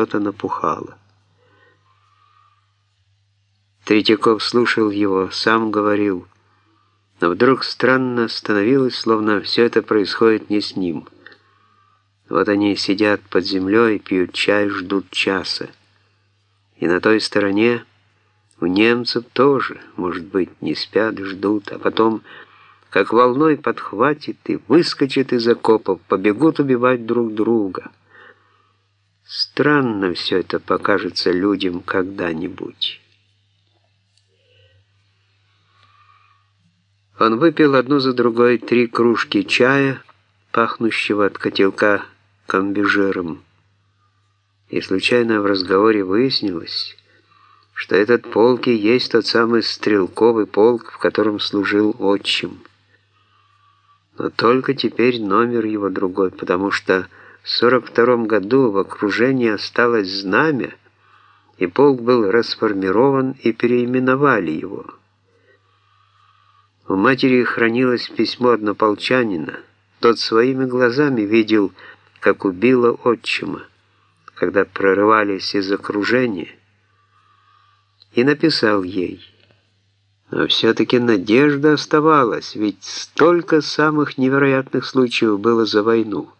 что-то напухало. Третьяков слушал его, сам говорил, но вдруг странно становилось, словно все это происходит не с ним. Вот они сидят под землей, пьют чай, ждут часа. И на той стороне у немцев тоже, может быть, не спят, ждут, а потом, как волной подхватит и выскочит из окопов, побегут убивать друг друга. Странно все это покажется людям когда-нибудь. Он выпил одну за другой три кружки чая, пахнущего от котелка комбижером. И случайно в разговоре выяснилось, что этот полк и есть тот самый стрелковый полк, в котором служил отчим. Но только теперь номер его другой, потому что в 42 году в окружении осталось знамя, и полк был расформирован и переименовали его. У матери хранилось письмо однополчанина. Тот своими глазами видел, как убило отчима, когда прорывались из окружения, и написал ей. Но все-таки надежда оставалась, ведь столько самых невероятных случаев было за войну.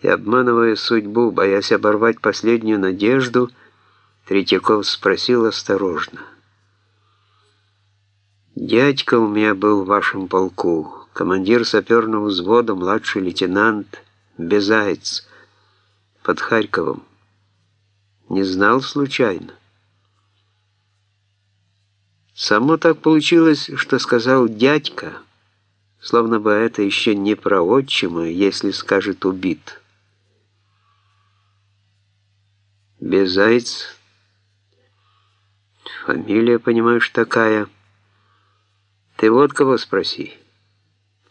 И обманывая судьбу, боясь оборвать последнюю надежду, Третьяков спросил осторожно. «Дядька у меня был в вашем полку, командир саперного взвода, младший лейтенант Безаец, под Харьковом. Не знал случайно?» Само так получилось, что сказал дядька, словно бы это еще не про отчима, если скажет убит. Безайц. Фамилия, понимаешь, такая. Ты вот кого спроси.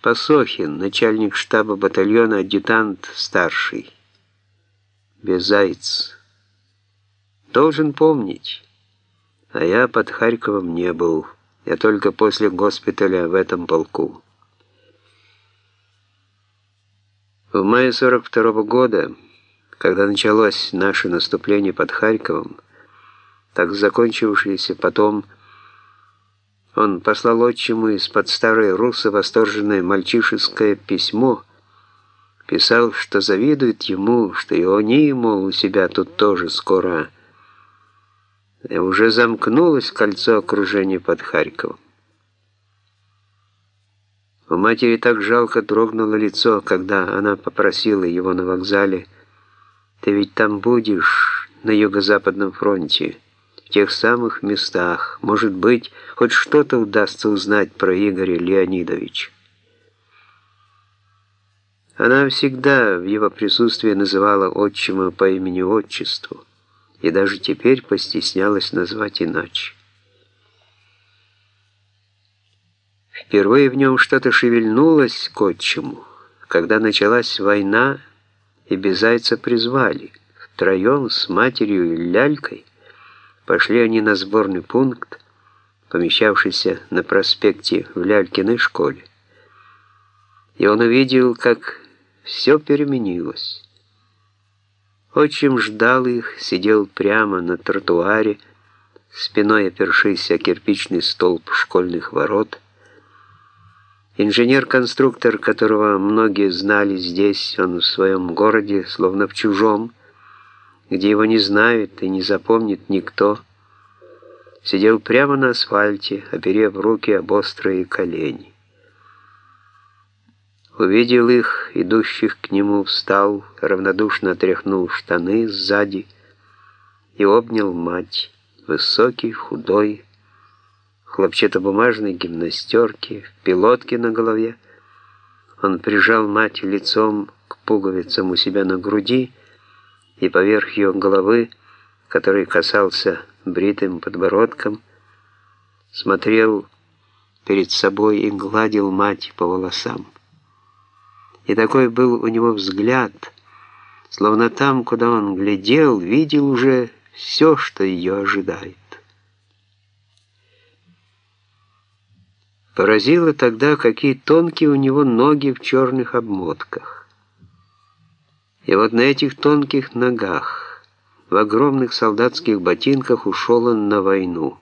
Посохин, начальник штаба батальона, адъютант старший. Безайц. Должен помнить. А я под Харьковом не был. Я только после госпиталя в этом полку. В мае 42 -го года, когда началось наше наступление под Харьковом, так закончившееся потом, он послал отчиму из-под старой русы восторженное мальчишеское письмо, писал, что завидует ему, что и они, мол, у себя тут тоже скоро и уже замкнулось кольцо окружения под Харьковом. У матери так жалко дрогнуло лицо, когда она попросила его на вокзале, «Ты ведь там будешь, на Юго-Западном фронте, в тех самых местах. Может быть, хоть что-то удастся узнать про Игоря Леонидовича». Она всегда в его присутствии называла отчима по имени-отчеству и даже теперь постеснялась назвать иначе. Впервые в нем что-то шевельнулось к отчиму, когда началась война, и Безайца призвали. Втроем с матерью и лялькой пошли они на сборный пункт, помещавшийся на проспекте в Лялькиной школе. И он увидел, как все переменилось. Отчим ждал их, сидел прямо на тротуаре, спиной опершись о кирпичный столб школьных ворот. Инженер-конструктор, которого многие знали здесь, он в своем городе, словно в чужом, где его не знают и не запомнит никто, сидел прямо на асфальте, оперев руки об острые колени. Увидел их, идущих к нему, встал, равнодушно отряхнул штаны сзади и обнял мать, высокий, худой, хлопчатобумажной гимнастерке, в пилотке на голове. Он прижал мать лицом к пуговицам у себя на груди и поверх ее головы, который касался бритым подбородком, смотрел перед собой и гладил мать по волосам. И такой был у него взгляд, словно там, куда он глядел, видел уже все, что ее ожидает. Поразило тогда, какие тонкие у него ноги в черных обмотках. И вот на этих тонких ногах, В огромных солдатских ботинках ушел он на войну.